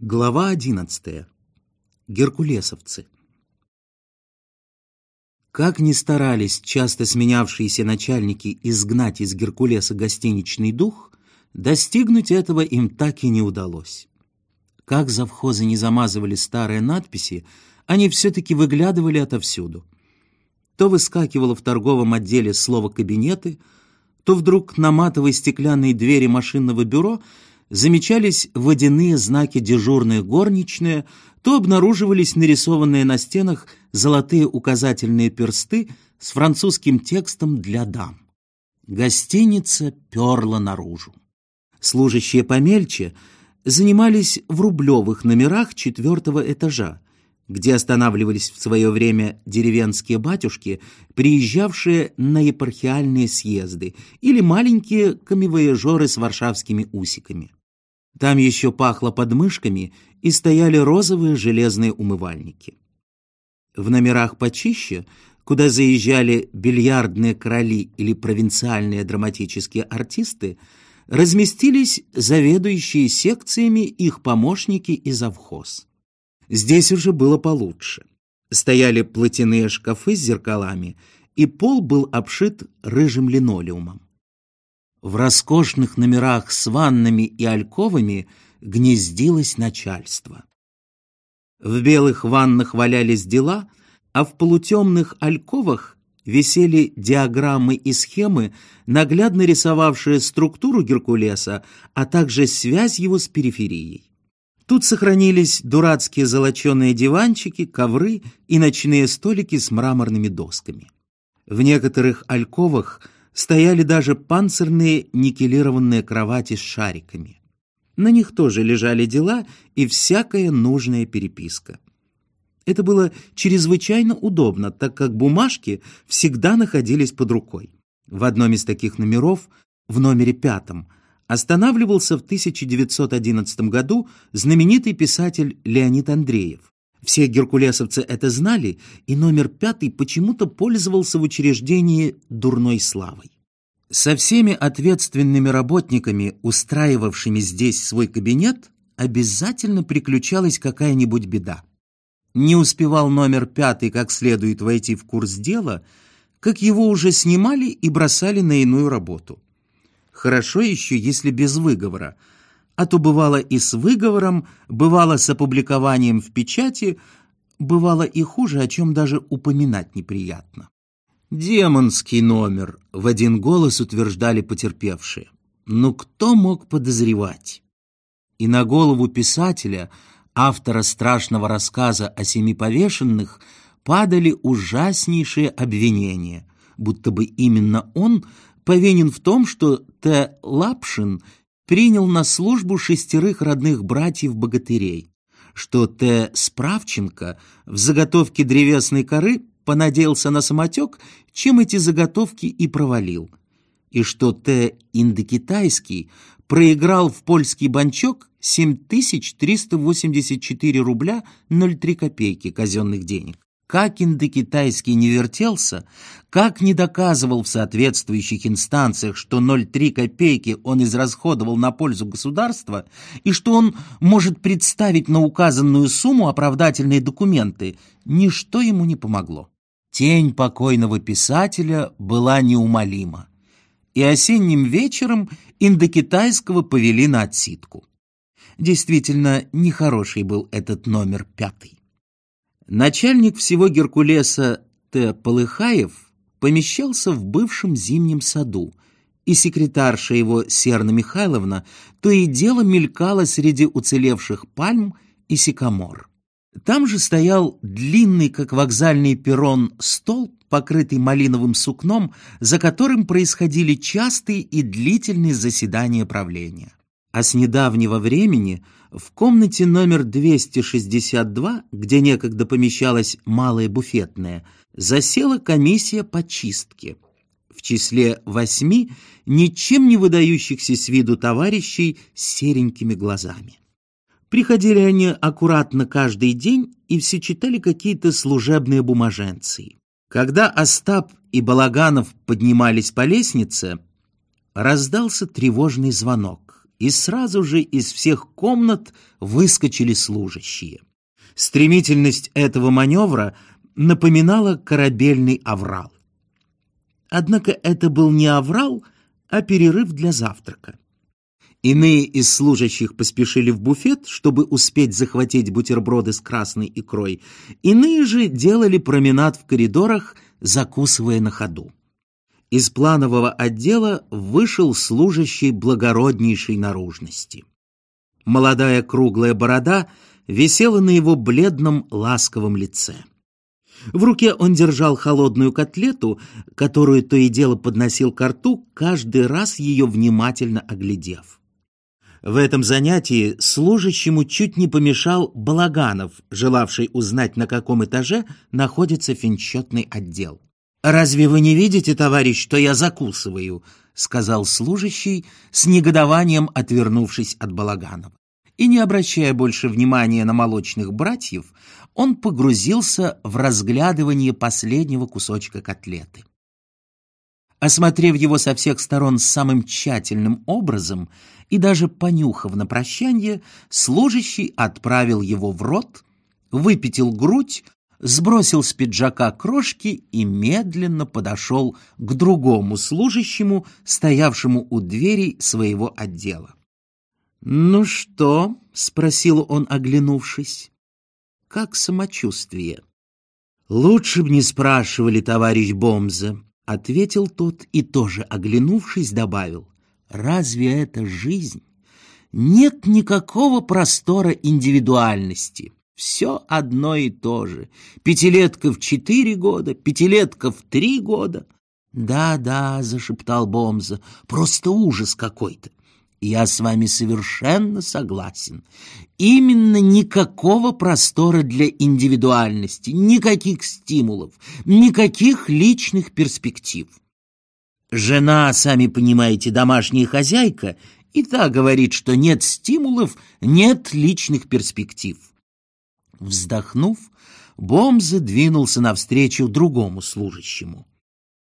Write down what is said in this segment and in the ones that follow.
Глава одиннадцатая. Геркулесовцы. Как ни старались часто сменявшиеся начальники изгнать из Геркулеса гостиничный дух, достигнуть этого им так и не удалось. Как завхозы не замазывали старые надписи, они все-таки выглядывали отовсюду. То выскакивало в торговом отделе слово «кабинеты», то вдруг на матовой стеклянной двери машинного бюро замечались водяные знаки дежурные горничные, то обнаруживались нарисованные на стенах золотые указательные персты с французским текстом для дам. Гостиница перла наружу. Служащие помельче занимались в рублевых номерах четвертого этажа, где останавливались в свое время деревенские батюшки, приезжавшие на епархиальные съезды, или маленькие камевояжеры с варшавскими усиками. Там еще пахло подмышками и стояли розовые железные умывальники. В номерах почище, куда заезжали бильярдные короли или провинциальные драматические артисты, разместились заведующие секциями их помощники и завхоз. Здесь уже было получше. Стояли платяные шкафы с зеркалами, и пол был обшит рыжим линолеумом. В роскошных номерах с ваннами и альковами гнездилось начальство. В белых ваннах валялись дела, а в полутемных альковах висели диаграммы и схемы, наглядно рисовавшие структуру Геркулеса, а также связь его с периферией. Тут сохранились дурацкие золоченые диванчики, ковры и ночные столики с мраморными досками. В некоторых альковах стояли даже панцирные никелированные кровати с шариками. На них тоже лежали дела и всякая нужная переписка. Это было чрезвычайно удобно, так как бумажки всегда находились под рукой. В одном из таких номеров, в номере пятом, останавливался в 1911 году знаменитый писатель Леонид Андреев. Все геркулесовцы это знали, и номер пятый почему-то пользовался в учреждении дурной славой. Со всеми ответственными работниками, устраивавшими здесь свой кабинет, обязательно приключалась какая-нибудь беда. Не успевал номер пятый как следует войти в курс дела, как его уже снимали и бросали на иную работу. Хорошо еще, если без выговора. А то бывало и с выговором, бывало с опубликованием в печати, бывало и хуже, о чем даже упоминать неприятно. «Демонский номер», — в один голос утверждали потерпевшие. Но кто мог подозревать? И на голову писателя, автора страшного рассказа о семи повешенных, падали ужаснейшие обвинения, будто бы именно он повинен в том, что Т. Лапшин принял на службу шестерых родных братьев-богатырей, что Т. Справченко в заготовке древесной коры понадеялся на самотек, чем эти заготовки и провалил, и что Т. Индокитайский проиграл в польский банчок 7384 рубля 03 копейки казенных денег. Как индокитайский не вертелся, как не доказывал в соответствующих инстанциях, что 0,3 копейки он израсходовал на пользу государства и что он может представить на указанную сумму оправдательные документы, ничто ему не помогло. Тень покойного писателя была неумолима, и осенним вечером индокитайского повели на отсидку. Действительно, нехороший был этот номер пятый. Начальник всего Геркулеса Т. Полыхаев помещался в бывшем зимнем саду, и секретарша его Серна Михайловна то и дело мелькала среди уцелевших пальм и сикамор. Там же стоял длинный, как вокзальный перрон, стол, покрытый малиновым сукном, за которым происходили частые и длительные заседания правления. А с недавнего времени в комнате номер 262, где некогда помещалась малая буфетная, засела комиссия по чистке. В числе восьми ничем не выдающихся с виду товарищей с серенькими глазами. Приходили они аккуратно каждый день и все читали какие-то служебные бумаженцы. Когда Остап и Балаганов поднимались по лестнице, раздался тревожный звонок и сразу же из всех комнат выскочили служащие. Стремительность этого маневра напоминала корабельный аврал. Однако это был не аврал, а перерыв для завтрака. Иные из служащих поспешили в буфет, чтобы успеть захватить бутерброды с красной икрой. Иные же делали променад в коридорах, закусывая на ходу. Из планового отдела вышел служащий благороднейшей наружности. Молодая круглая борода висела на его бледном ласковом лице. В руке он держал холодную котлету, которую то и дело подносил к рту, каждый раз ее внимательно оглядев. В этом занятии служащему чуть не помешал Балаганов, желавший узнать, на каком этаже находится финчетный отдел. «Разве вы не видите, товарищ, что я закусываю?» — сказал служащий, с негодованием отвернувшись от Балаганова. И не обращая больше внимания на молочных братьев, он погрузился в разглядывание последнего кусочка котлеты. Осмотрев его со всех сторон самым тщательным образом и даже понюхав на прощание, служащий отправил его в рот, выпятил грудь, сбросил с пиджака крошки и медленно подошел к другому служащему, стоявшему у дверей своего отдела. «Ну что?» — спросил он, оглянувшись как самочувствие. «Лучше б не спрашивали, товарищ Бомза», — ответил тот и тоже, оглянувшись, добавил. «Разве это жизнь? Нет никакого простора индивидуальности. Все одно и то же. Пятилетка в четыре года, пятилетка в три года». «Да-да», — зашептал Бомза, — «просто ужас какой-то. Я с вами совершенно согласен. Именно никакого простора для индивидуальности, никаких стимулов, никаких личных перспектив. Жена, сами понимаете, домашняя хозяйка, и та говорит, что нет стимулов, нет личных перспектив. Вздохнув, Бомзе двинулся навстречу другому служащему.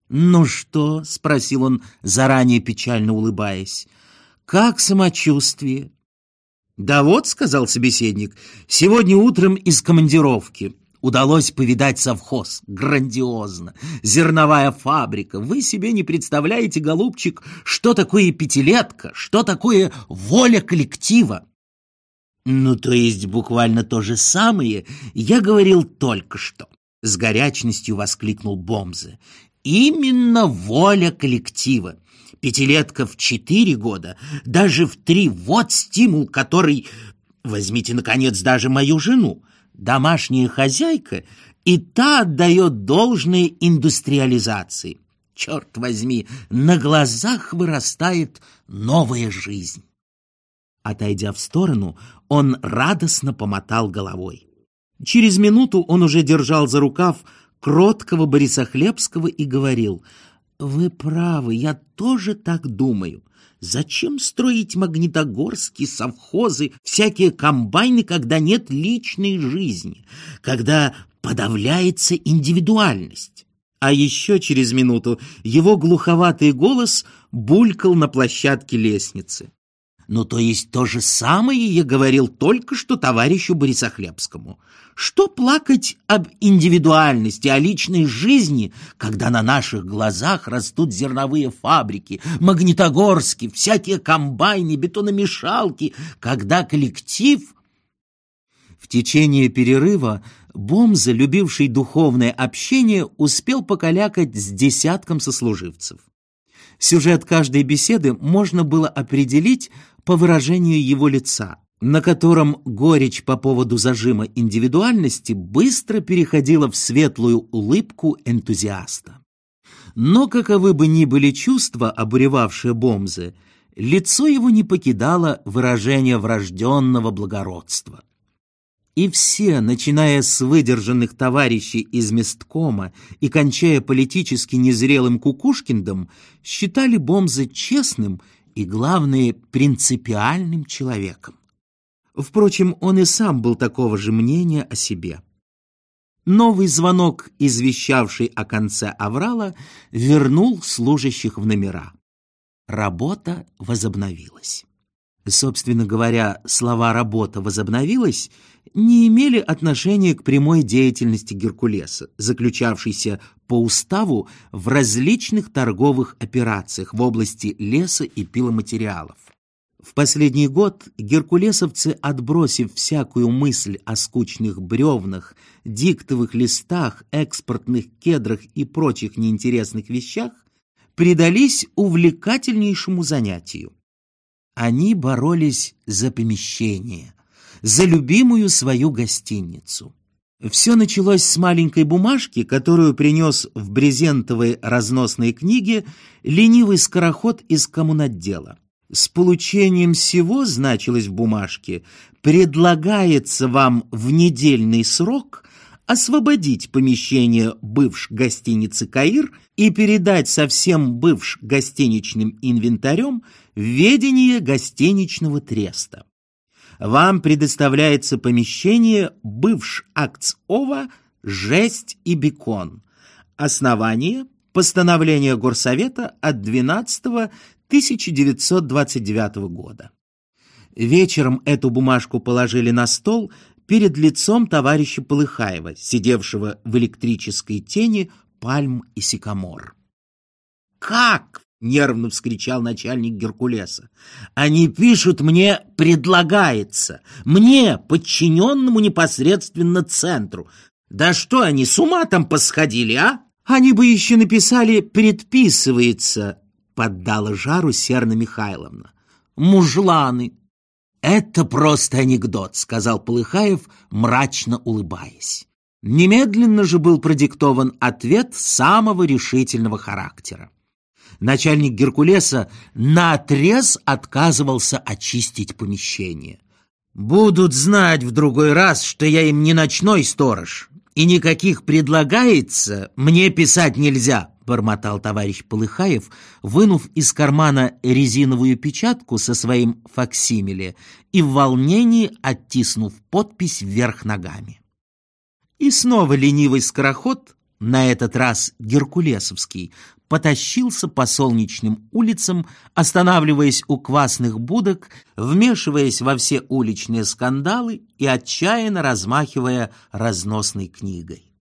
«Ну что?» — спросил он, заранее печально улыбаясь. Как самочувствие? Да вот, сказал собеседник, сегодня утром из командировки. Удалось повидать совхоз. Грандиозно. Зерновая фабрика. Вы себе не представляете, голубчик, что такое пятилетка, что такое воля коллектива. Ну, то есть буквально то же самое я говорил только что. С горячностью воскликнул Бомзе. Именно воля коллектива. Пятилетка в четыре года, даже в три. Вот стимул, который... Возьмите, наконец, даже мою жену. Домашняя хозяйка, и та отдает должное индустриализации. Черт возьми, на глазах вырастает новая жизнь. Отойдя в сторону, он радостно помотал головой. Через минуту он уже держал за рукав кроткого Бориса Хлебского и говорил — вы правы, я тоже так думаю. Зачем строить магнитогорские совхозы, всякие комбайны, когда нет личной жизни, когда подавляется индивидуальность? А еще через минуту его глуховатый голос булькал на площадке лестницы. Ну, то есть то же самое я говорил только что товарищу Борисохлебскому. Что плакать об индивидуальности, о личной жизни, когда на наших глазах растут зерновые фабрики, магнитогорские, всякие комбайны, бетономешалки, когда коллектив... В течение перерыва Бомза, любивший духовное общение, успел покалякать с десятком сослуживцев. Сюжет каждой беседы можно было определить по выражению его лица, на котором горечь по поводу зажима индивидуальности быстро переходила в светлую улыбку энтузиаста. Но каковы бы ни были чувства, обуревавшие Бомзе, лицо его не покидало выражение врожденного благородства. И все, начиная с выдержанных товарищей из месткома и кончая политически незрелым Кукушкиндом, считали Бомзе честным и, главное, принципиальным человеком. Впрочем, он и сам был такого же мнения о себе. Новый звонок, извещавший о конце аврала, вернул служащих в номера. Работа возобновилась. Собственно говоря, слова «работа» возобновилась не имели отношения к прямой деятельности Геркулеса, заключавшейся по уставу в различных торговых операциях в области леса и пиломатериалов. В последний год геркулесовцы, отбросив всякую мысль о скучных бревнах, диктовых листах, экспортных кедрах и прочих неинтересных вещах, предались увлекательнейшему занятию. Они боролись за помещение, за любимую свою гостиницу. Все началось с маленькой бумажки, которую принес в брезентовой разносной книге ленивый скороход из коммунотдела. С получением всего, значилось в бумажке, предлагается вам в недельный срок освободить помещение бывш гостиницы «Каир» и передать со всем бывш гостиничным инвентарем в ведение гостиничного треста. Вам предоставляется помещение бывш акцова «Жесть и бекон». Основание – постановление Горсовета от 12 1929 года. Вечером эту бумажку положили на стол перед лицом товарища Полыхаева, сидевшего в электрической тени пальм и сикамор. «Как?» — нервно вскричал начальник Геркулеса. «Они пишут мне «предлагается», мне, подчиненному непосредственно центру. Да что они, с ума там посходили, а? Они бы еще написали «предписывается», — поддала жару Серна Михайловна. «Мужланы!» «Это просто анекдот», — сказал Полыхаев, мрачно улыбаясь. Немедленно же был продиктован ответ самого решительного характера. Начальник Геркулеса наотрез отказывался очистить помещение. «Будут знать в другой раз, что я им не ночной сторож, и никаких предлагается мне писать нельзя», бормотал товарищ Полыхаев, вынув из кармана резиновую печатку со своим факсимиле и в волнении оттиснув подпись вверх ногами. И снова ленивый скороход, на этот раз геркулесовский, потащился по солнечным улицам, останавливаясь у квасных будок, вмешиваясь во все уличные скандалы и отчаянно размахивая разносной книгой.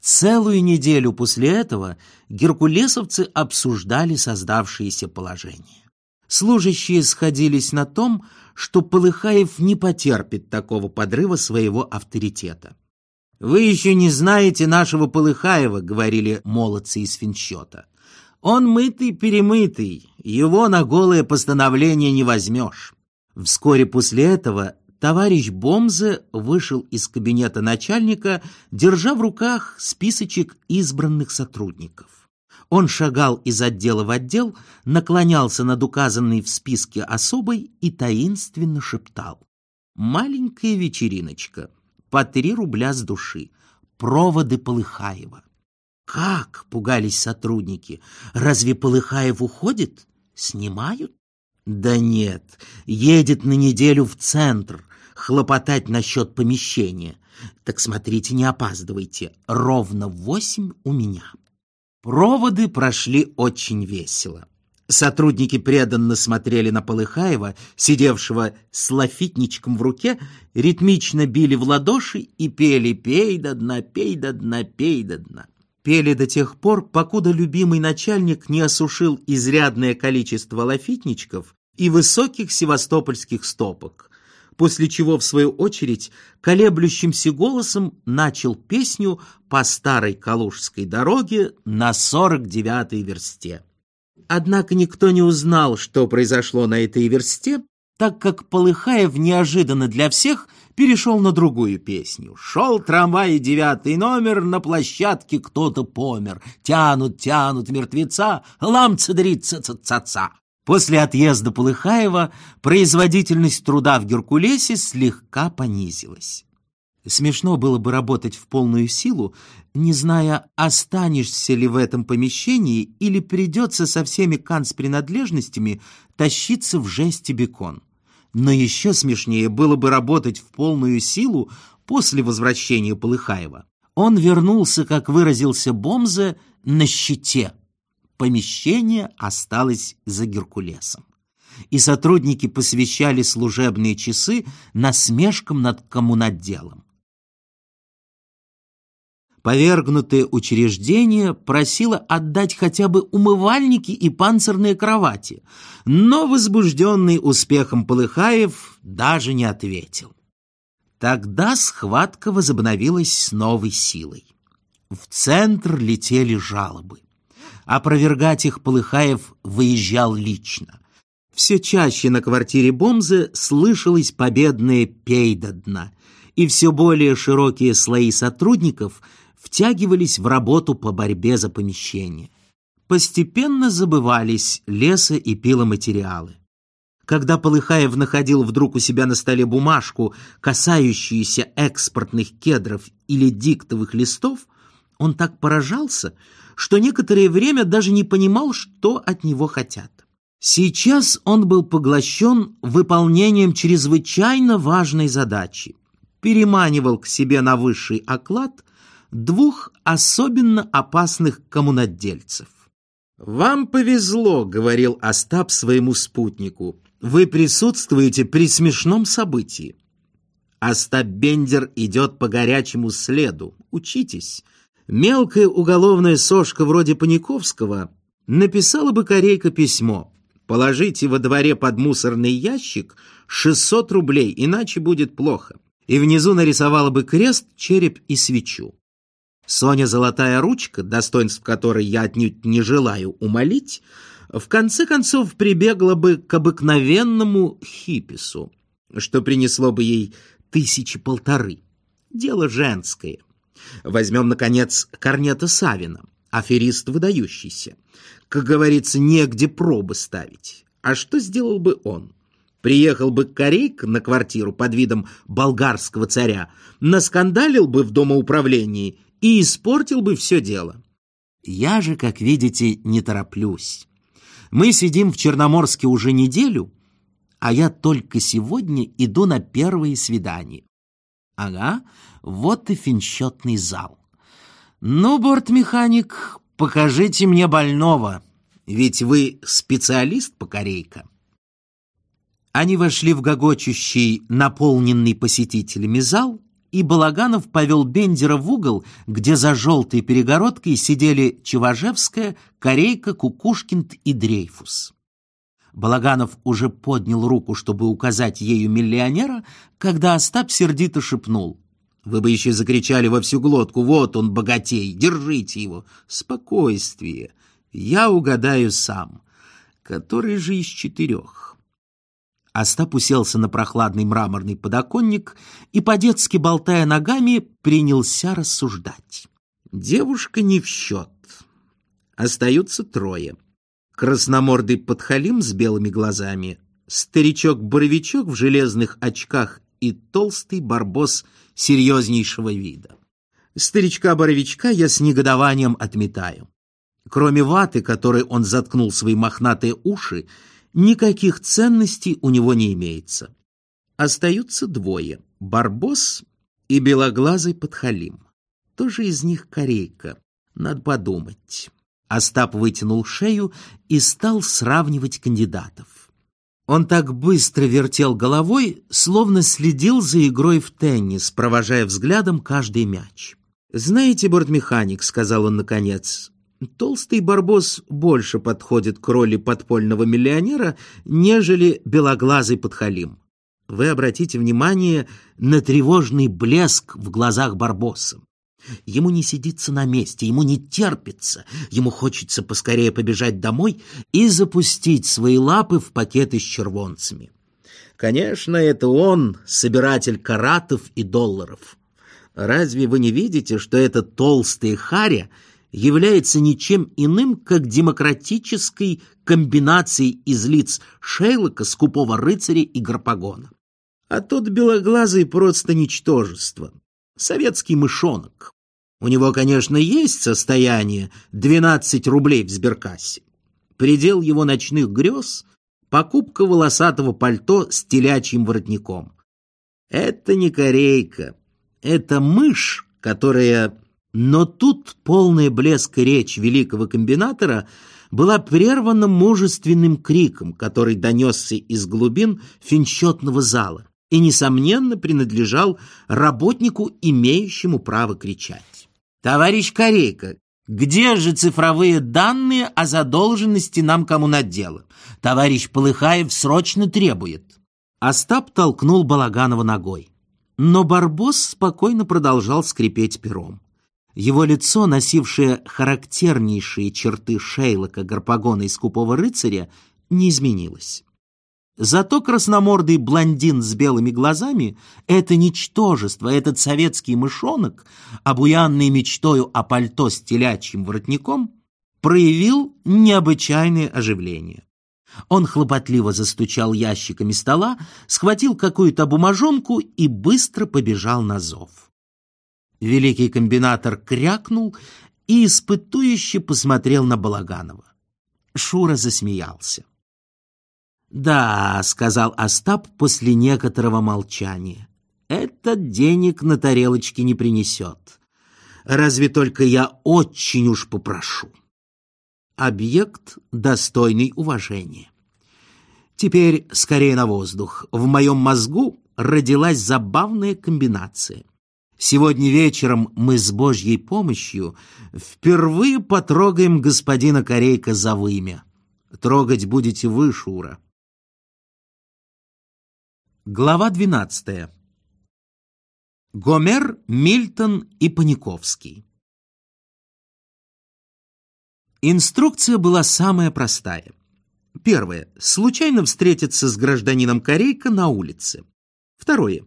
Целую неделю после этого геркулесовцы обсуждали создавшееся положение. Служащие сходились на том, что Полыхаев не потерпит такого подрыва своего авторитета. «Вы еще не знаете нашего Полыхаева», — говорили молодцы из финчета. «Он мытый-перемытый, его на голое постановление не возьмешь». Вскоре после этого товарищ Бомзе вышел из кабинета начальника, держа в руках списочек избранных сотрудников. Он шагал из отдела в отдел, наклонялся над указанной в списке особой и таинственно шептал. «Маленькая вечериночка, по три рубля с души, проводы Полыхаева». «Как?» — пугались сотрудники. «Разве Полыхаев уходит? Снимают?» Да нет, едет на неделю в центр, хлопотать насчет помещения. Так смотрите, не опаздывайте, ровно восемь у меня. Проводы прошли очень весело. Сотрудники преданно смотрели на Полыхаева, сидевшего с лафитничком в руке, ритмично били в ладоши и пели «Пей до дна, пей до дна, пей до дна». Пели до тех пор, покуда любимый начальник не осушил изрядное количество лафитничков и высоких севастопольских стопок, после чего, в свою очередь, колеблющимся голосом начал песню по старой Калужской дороге на 49-й версте. Однако никто не узнал, что произошло на этой версте, так как Полыхаев неожиданно для всех перешел на другую песню. Шел трамвай девятый номер, на площадке кто-то помер. Тянут, тянут мертвеца, ламца дрится ца-ца-ца. После отъезда Полыхаева производительность труда в Геркулесе слегка понизилась. Смешно было бы работать в полную силу, не зная, останешься ли в этом помещении или придется со всеми канцпринадлежностями тащиться в жести бекон. Но еще смешнее было бы работать в полную силу после возвращения Полыхаева. Он вернулся, как выразился Бомзе, на щите. Помещение осталось за Геркулесом. и сотрудники посвящали служебные часы насмешкам над коммунотделом. Повергнутое учреждение просило отдать хотя бы умывальники и панцирные кровати, но возбужденный успехом Полыхаев даже не ответил. Тогда схватка возобновилась с новой силой. В центр летели жалобы. Опровергать их Полыхаев выезжал лично. Все чаще на квартире Бомзы слышалось победное «пей до дна», и все более широкие слои сотрудников – втягивались в работу по борьбе за помещение. Постепенно забывались леса и пиломатериалы. Когда Полыхаев находил вдруг у себя на столе бумажку, касающуюся экспортных кедров или диктовых листов, он так поражался, что некоторое время даже не понимал, что от него хотят. Сейчас он был поглощен выполнением чрезвычайно важной задачи. Переманивал к себе на высший оклад двух особенно опасных коммунодельцев. «Вам повезло», — говорил Остап своему спутнику. «Вы присутствуете при смешном событии. Остап Бендер идет по горячему следу. Учитесь. Мелкая уголовная сошка вроде Паниковского написала бы корейка письмо. Положите во дворе под мусорный ящик 600 рублей, иначе будет плохо. И внизу нарисовала бы крест, череп и свечу. Соня Золотая Ручка, достоинств которой я отнюдь не желаю умолить, в конце концов прибегла бы к обыкновенному хипису, что принесло бы ей тысячи полторы. Дело женское. Возьмем, наконец, Корнета Савина, аферист выдающийся. Как говорится, негде пробы ставить. А что сделал бы он? Приехал бы корейк на квартиру под видом болгарского царя, наскандалил бы в домоуправлении и испортил бы все дело. Я же, как видите, не тороплюсь. Мы сидим в Черноморске уже неделю, а я только сегодня иду на первые свидания. Ага, вот и финчетный зал. Ну, бортмеханик, покажите мне больного, ведь вы специалист по корейкам. Они вошли в гогочущий, наполненный посетителями зал и Балаганов повел Бендера в угол, где за желтой перегородкой сидели Чеважевская, Корейка, Кукушкин и Дрейфус. Балаганов уже поднял руку, чтобы указать ею миллионера, когда Остап сердито шепнул. «Вы бы еще закричали во всю глотку, вот он, богатей, держите его! Спокойствие! Я угадаю сам. Который же из четырех?» Остап уселся на прохладный мраморный подоконник и, по-детски болтая ногами, принялся рассуждать. Девушка не в счет. Остаются трое. Красномордый подхалим с белыми глазами, старичок-боровичок в железных очках и толстый барбос серьезнейшего вида. Старичка-боровичка я с негодованием отметаю. Кроме ваты, которой он заткнул свои мохнатые уши, никаких ценностей у него не имеется. Остаются двое — Барбос и белоглазый подхалим. Тоже из них корейка. Надо подумать. Остап вытянул шею и стал сравнивать кандидатов. Он так быстро вертел головой, словно следил за игрой в теннис, провожая взглядом каждый мяч. «Знаете, бортмеханик», — сказал он наконец, Толстый барбос больше подходит к роли подпольного миллионера, нежели белоглазый подхалим. Вы обратите внимание на тревожный блеск в глазах барбоса. Ему не сидится на месте, ему не терпится, ему хочется поскорее побежать домой и запустить свои лапы в пакеты с червонцами. Конечно, это он, собиратель каратов и долларов. Разве вы не видите, что этот толстый харя — является ничем иным, как демократической комбинацией из лиц Шейлока, скупого рыцаря и Гарпагона. А тот белоглазый просто ничтожество. Советский мышонок. У него, конечно, есть состояние 12 рублей в сберкассе. Предел его ночных грез — покупка волосатого пальто с телячьим воротником. Это не корейка, это мышь, которая но тут полная блеск речь великого комбинатора была прервана мужественным криком, который донесся из глубин финчетного зала и, несомненно, принадлежал работнику, имеющему право кричать. «Товарищ Корейка, где же цифровые данные о задолженности нам кому дело? Товарищ Полыхаев срочно требует». Остап толкнул Балаганова ногой. Но Барбос спокойно продолжал скрипеть пером. Его лицо, носившее характернейшие черты Шейлока, Гарпагона и Скупого рыцаря, не изменилось. Зато красномордый блондин с белыми глазами, это ничтожество, этот советский мышонок, обуянный мечтою о пальто с телячьим воротником, проявил необычайное оживление. Он хлопотливо застучал ящиками стола, схватил какую-то бумажонку и быстро побежал на зов. Великий комбинатор крякнул и испытующе посмотрел на Балаганова. Шура засмеялся. «Да», — сказал Остап после некоторого молчания, — «этот денег на тарелочке не принесет. Разве только я очень уж попрошу». Объект, достойный уважения. Теперь скорее на воздух. В моем мозгу родилась забавная комбинация. Сегодня вечером мы с Божьей помощью впервые потрогаем господина Корейка за вымя. Трогать будете вы, Шура. Глава 12. Гомер, Мильтон и Паниковский. Инструкция была самая простая. Первое. Случайно встретиться с гражданином Корейка на улице. Второе.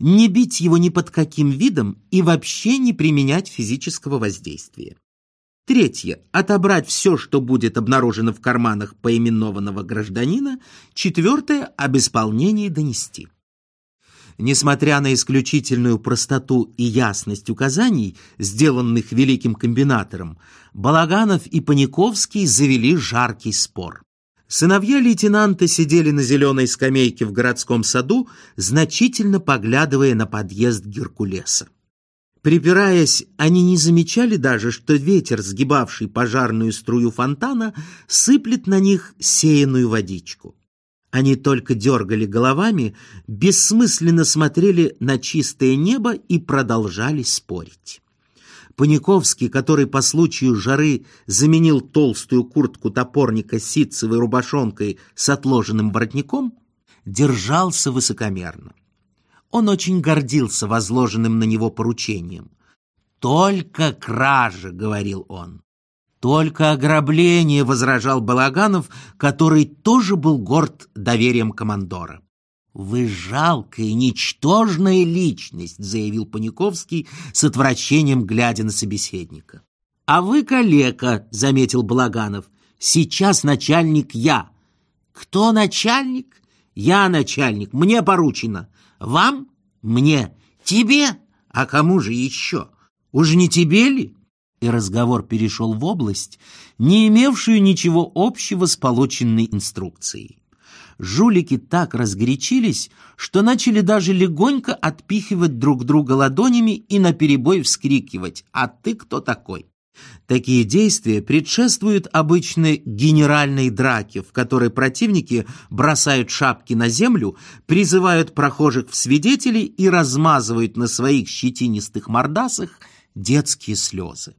Не бить его ни под каким видом и вообще не применять физического воздействия. Третье. Отобрать все, что будет обнаружено в карманах поименованного гражданина. Четвертое. Об исполнении донести. Несмотря на исключительную простоту и ясность указаний, сделанных великим комбинатором, Балаганов и Паниковский завели жаркий спор. Сыновья лейтенанта сидели на зеленой скамейке в городском саду, значительно поглядывая на подъезд Геркулеса. Припираясь, они не замечали даже, что ветер, сгибавший пожарную струю фонтана, сыплет на них сеянную водичку. Они только дергали головами, бессмысленно смотрели на чистое небо и продолжали спорить. Паниковский, который по случаю жары заменил толстую куртку топорника ситцевой рубашонкой с отложенным воротником, держался высокомерно. Он очень гордился возложенным на него поручением. «Только кража», — говорил он. «Только ограбление», — возражал Балаганов, который тоже был горд доверием командора. «Вы жалкая, ничтожная личность», — заявил Паниковский с отвращением, глядя на собеседника. «А вы калека», — заметил Балаганов. «Сейчас начальник я». «Кто начальник?» «Я начальник, мне поручено. Вам? Мне. Тебе? А кому же еще? Уж не тебе ли?» И разговор перешел в область, не имевшую ничего общего с полученной инструкцией. Жулики так разгорячились, что начали даже легонько отпихивать друг друга ладонями и наперебой вскрикивать «А ты кто такой?». Такие действия предшествуют обычной генеральной драке, в которой противники бросают шапки на землю, призывают прохожих в свидетели и размазывают на своих щетинистых мордасах детские слезы.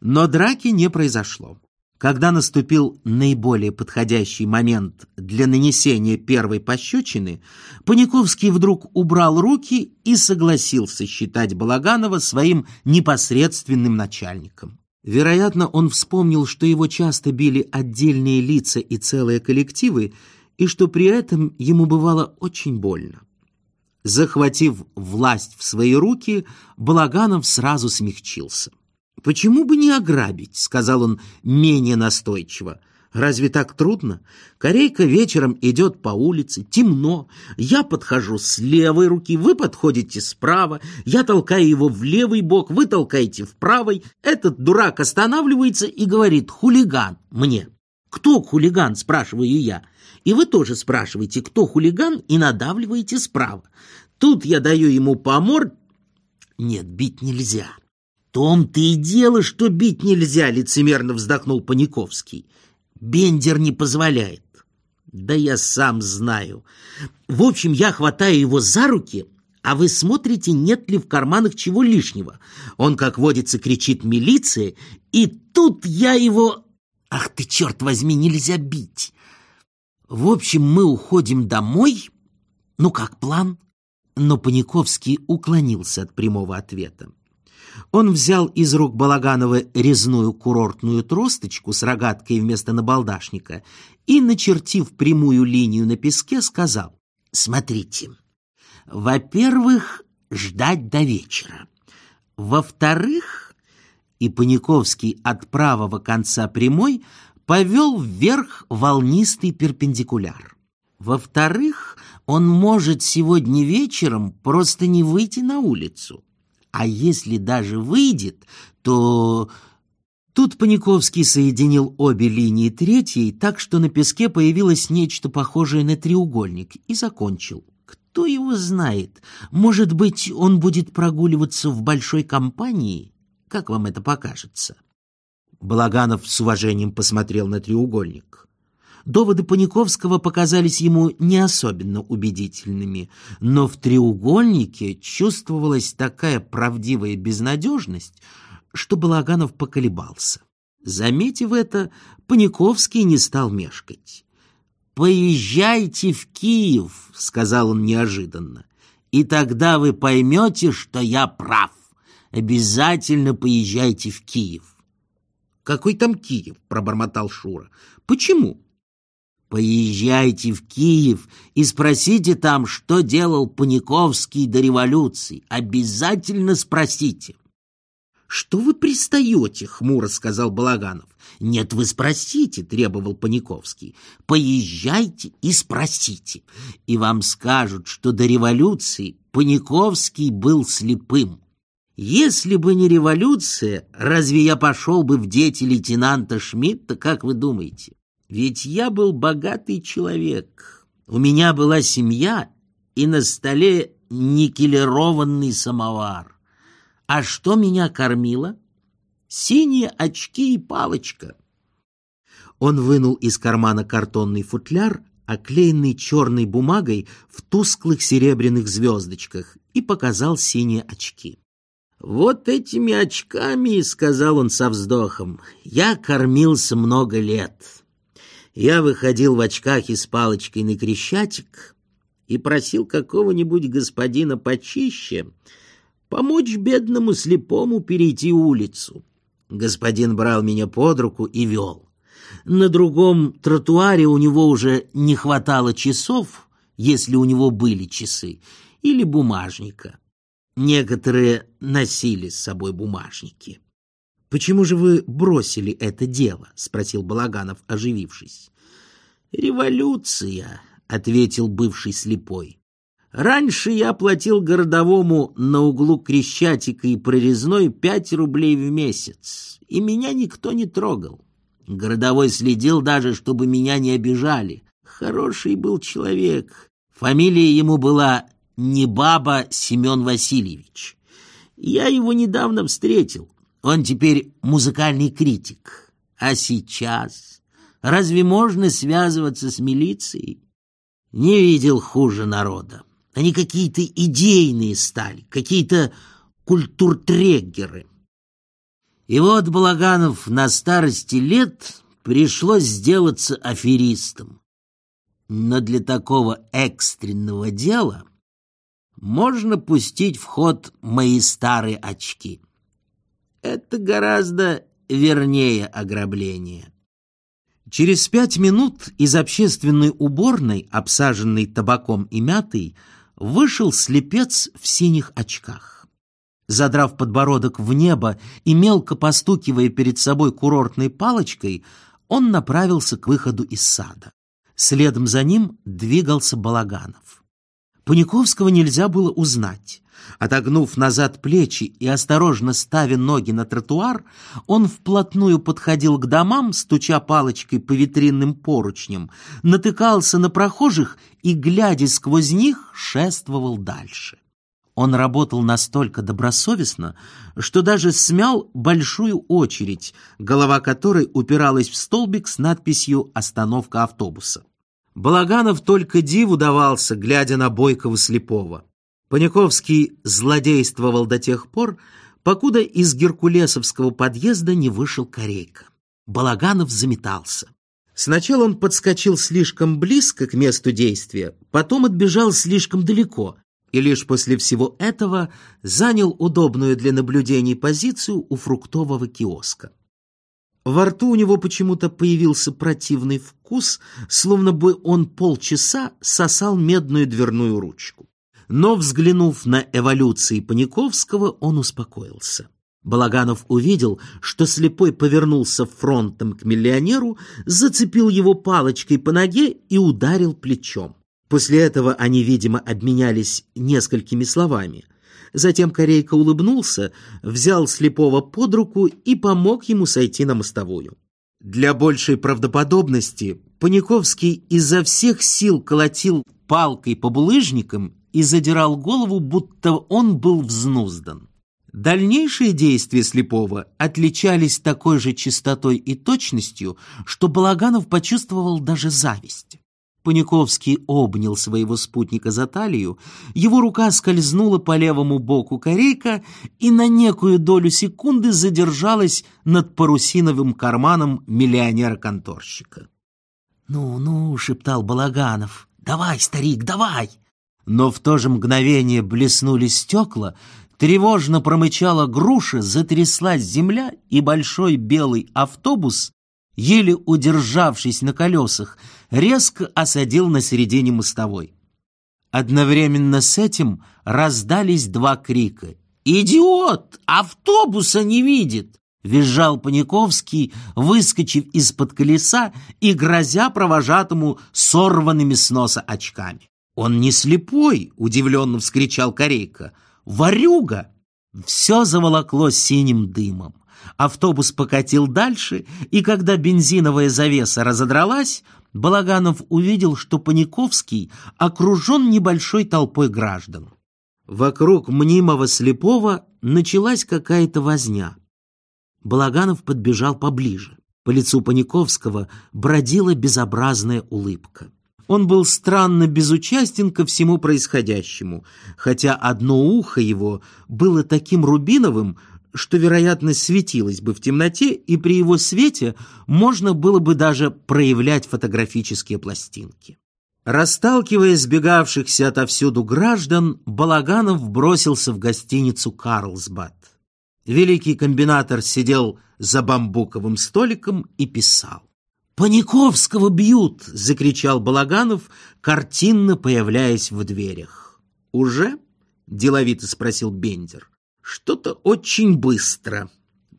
Но драки не произошло. Когда наступил наиболее подходящий момент для нанесения первой пощечины, Паниковский вдруг убрал руки и согласился считать Балаганова своим непосредственным начальником. Вероятно, он вспомнил, что его часто били отдельные лица и целые коллективы, и что при этом ему бывало очень больно. Захватив власть в свои руки, Балаганов сразу смягчился. «Почему бы не ограбить?» — сказал он менее настойчиво. Разве так трудно? Корейка вечером идет по улице, темно. Я подхожу с левой руки, вы подходите справа. Я толкаю его в левый бок, вы толкаете в правый. Этот дурак останавливается и говорит «хулиган» мне. «Кто хулиган?» – спрашиваю я. И вы тоже спрашиваете, кто хулиган, и надавливаете справа. Тут я даю ему помор. Нет, бить нельзя. Том ты и дело, что бить нельзя, лицемерно вздохнул Паниковский. Бендер не позволяет. Да я сам знаю. В общем, я хватаю его за руки, а вы смотрите, нет ли в карманах чего лишнего. Он, как водится, кричит «милиция», и тут я его... Ах ты, черт возьми, нельзя бить. В общем, мы уходим домой. Ну, как план? Но Паниковский уклонился от прямого ответа. Он взял из рук Балаганова резную курортную тросточку с рогаткой вместо набалдашника и, начертив прямую линию на песке, сказал, «Смотрите, во-первых, ждать до вечера. Во-вторых, и Паниковский от правого конца прямой повел вверх волнистый перпендикуляр. Во-вторых, он может сегодня вечером просто не выйти на улицу. А если даже выйдет, то... Тут Паниковский соединил обе линии третьей, так что на песке появилось нечто похожее на треугольник, и закончил. Кто его знает? Может быть, он будет прогуливаться в большой компании? Как вам это покажется? Балаганов с уважением посмотрел на треугольник. Доводы Паниковского показались ему не особенно убедительными, но в треугольнике чувствовалась такая правдивая безнадежность, что Балаганов поколебался. Заметив это, Паниковский не стал мешкать. «Поезжайте в Киев», — сказал он неожиданно, «и тогда вы поймете, что я прав. Обязательно поезжайте в Киев». «Какой там Киев?» — пробормотал Шура. «Почему?» Поезжайте в Киев и спросите там, что делал Паниковский до революции. Обязательно спросите. «Что вы пристаете?» — хмуро сказал Балаганов. «Нет, вы спросите», — требовал Паниковский. «Поезжайте и спросите, и вам скажут, что до революции Паниковский был слепым. Если бы не революция, разве я пошел бы в дети лейтенанта Шмидта, как вы думаете? Ведь я был богатый человек. У меня была семья и на столе никелированный самовар. А что меня кормило? Синие очки и палочка. Он вынул из кармана картонный футляр, оклеенный черной бумагой в тусклых серебряных звездочках, и показал синие очки. «Вот этими очками, — сказал он со вздохом, — я кормился много лет. Я выходил в очках и с палочкой на Крещатик и просил какого-нибудь господина почище помочь бедному слепому перейти улицу. Господин брал меня под руку и вел. На другом тротуаре у него уже не хватало часов, если у него были часы, или бумажника. Некоторые носили с собой бумажники. «Почему же вы бросили это дело?» — спросил Балаганов, оживившись. «Революция», — ответил бывший слепой. «Раньше я платил городовому на углу Крещатика и Прорезной пять рублей в месяц, и меня никто не трогал. Городовой следил даже, чтобы меня не обижали. Хороший был человек. Фамилия ему была Небаба Семен Васильевич. Я его недавно встретил. Он теперь музыкальный критик. А сейчас разве можно связываться с милицией? Не видел хуже народа. Они какие-то идейные стали, какие-то культуртреггеры. И вот Балаганов на старости лет пришлось сделаться аферистом. Но для такого экстренного дела можно пустить в ход мои старые очки это гораздо вернее ограбление. Через пять минут из общественной уборной, обсаженной табаком и мятой, вышел слепец в синих очках. Задрав подбородок в небо и мелко постукивая перед собой курортной палочкой, он направился к выходу из сада. Следом за ним двигался Балаганов. Паниковского нельзя было узнать. Отогнув назад плечи и осторожно ставя ноги на тротуар, он вплотную подходил к домам, стуча палочкой по витринным поручням, натыкался на прохожих и, глядя сквозь них, шествовал дальше. Он работал настолько добросовестно, что даже смял большую очередь, голова которой упиралась в столбик с надписью «Остановка автобуса». Балаганов только диву давался, глядя на бойкого слепого. Паниковский злодействовал до тех пор, покуда из геркулесовского подъезда не вышел Корейка. Балаганов заметался. Сначала он подскочил слишком близко к месту действия, потом отбежал слишком далеко, и лишь после всего этого занял удобную для наблюдений позицию у фруктового киоска. Во рту у него почему-то появился противный вкус, словно бы он полчаса сосал медную дверную ручку. Но, взглянув на эволюции Паниковского, он успокоился. Балаганов увидел, что слепой повернулся фронтом к миллионеру, зацепил его палочкой по ноге и ударил плечом. После этого они, видимо, обменялись несколькими словами. Затем Корейка улыбнулся, взял слепого под руку и помог ему сойти на мостовую. Для большей правдоподобности Паниковский изо всех сил колотил палкой по булыжникам и задирал голову, будто он был взнуздан. Дальнейшие действия слепого отличались такой же чистотой и точностью, что Балаганов почувствовал даже зависть. Паниковский обнял своего спутника за талию, его рука скользнула по левому боку корейка и на некую долю секунды задержалась над парусиновым карманом миллионера-конторщика. «Ну-ну», — шептал Балаганов, — «давай, старик, давай!» Но в то же мгновение блеснули стекла, тревожно промычала груша, затряслась земля, и большой белый автобус еле удержавшись на колесах, резко осадил на середине мостовой. Одновременно с этим раздались два крика. «Идиот! Автобуса не видит!» Визжал Паниковский, выскочив из-под колеса и грозя провожатому сорванными с носа очками. «Он не слепой!» — удивленно вскричал Корейка. «Варюга!» Все заволокло синим дымом. Автобус покатил дальше, и когда бензиновая завеса разодралась, Балаганов увидел, что Паниковский окружен небольшой толпой граждан. Вокруг мнимого слепого началась какая-то возня. Балаганов подбежал поближе. По лицу Паниковского бродила безобразная улыбка. Он был странно безучастен ко всему происходящему, хотя одно ухо его было таким рубиновым, что, вероятно, светилось бы в темноте, и при его свете можно было бы даже проявлять фотографические пластинки. Расталкивая сбегавшихся отовсюду граждан, Балаганов бросился в гостиницу «Карлсбад». Великий комбинатор сидел за бамбуковым столиком и писал. «Паниковского бьют!» — закричал Балаганов, картинно появляясь в дверях. «Уже?» — деловито спросил Бендер. Что-то очень быстро.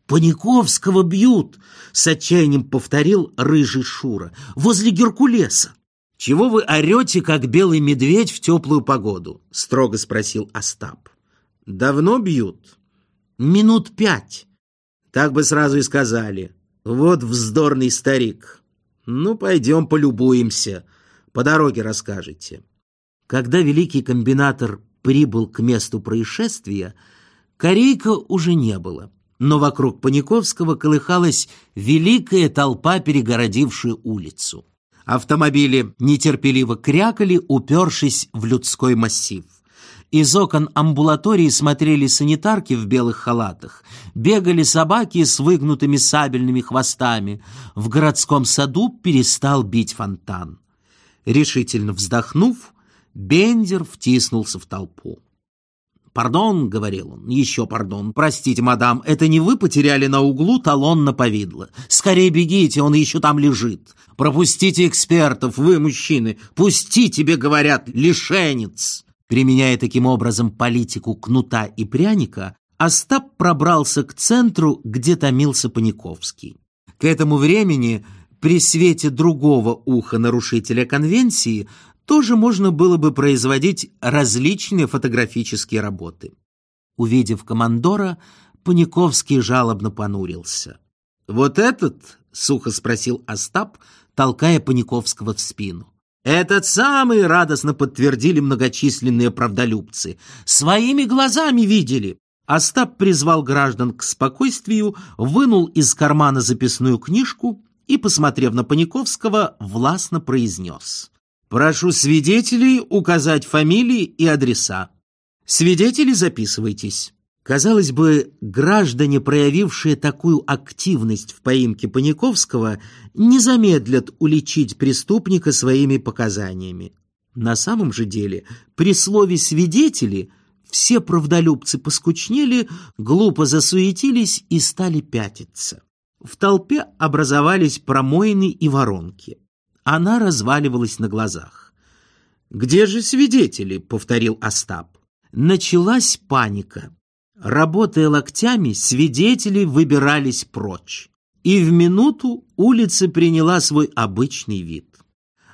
Паниковского бьют, с отчаянием повторил рыжий Шура, возле Геркулеса. Чего вы орете, как белый медведь в теплую погоду? Строго спросил Остап. Давно бьют? Минут пять. Так бы сразу и сказали. Вот вздорный старик. Ну, пойдем полюбуемся. По дороге расскажете. Когда великий комбинатор прибыл к месту происшествия, Корейка уже не было, но вокруг Паниковского колыхалась великая толпа, перегородившая улицу. Автомобили нетерпеливо крякали, упершись в людской массив. Из окон амбулатории смотрели санитарки в белых халатах, бегали собаки с выгнутыми сабельными хвостами. В городском саду перестал бить фонтан. Решительно вздохнув, Бендер втиснулся в толпу. «Пардон», — говорил он, — «еще пардон. Простите, мадам, это не вы потеряли на углу талон на повидло? Скорее бегите, он еще там лежит. Пропустите экспертов, вы, мужчины. Пусти, тебе говорят, лишенец». Применяя таким образом политику кнута и пряника, Остап пробрался к центру, где томился Паниковский. К этому времени при свете другого уха нарушителя конвенции тоже можно было бы производить различные фотографические работы. Увидев командора, Паниковский жалобно понурился. «Вот этот?» — сухо спросил Остап, толкая Паниковского в спину. Этот самый радостно подтвердили многочисленные правдолюбцы. Своими глазами видели. Остап призвал граждан к спокойствию, вынул из кармана записную книжку и, посмотрев на Паниковского, властно произнес. «Прошу свидетелей указать фамилии и адреса. Свидетели, записывайтесь». Казалось бы, граждане, проявившие такую активность в поимке Паниковского, не замедлят уличить преступника своими показаниями. На самом же деле, при слове «свидетели» все правдолюбцы поскучнели, глупо засуетились и стали пятиться. В толпе образовались промоины и воронки. Она разваливалась на глазах. «Где же свидетели?» — повторил Остап. Началась паника. Работая локтями, свидетели выбирались прочь. И в минуту улица приняла свой обычный вид.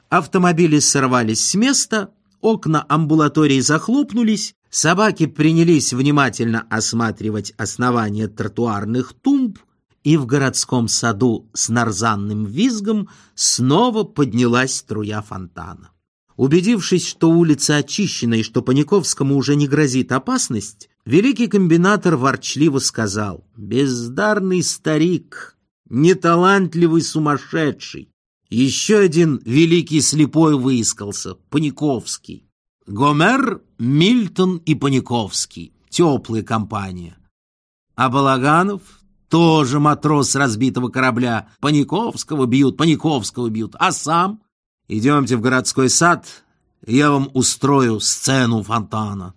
Автомобили сорвались с места, окна амбулатории захлопнулись, собаки принялись внимательно осматривать основание тротуарных тумб, и в городском саду с нарзанным визгом снова поднялась струя фонтана. Убедившись, что улица очищена и что Паниковскому уже не грозит опасность, великий комбинатор ворчливо сказал «Бездарный старик, неталантливый сумасшедший». Еще один великий слепой выискался, Паниковский. Гомер, Мильтон и Паниковский. Теплая компания. А Балаганов тоже матрос разбитого корабля. Паниковского бьют, Паниковского бьют. А сам Идемте в городской сад, я вам устрою сцену фонтана.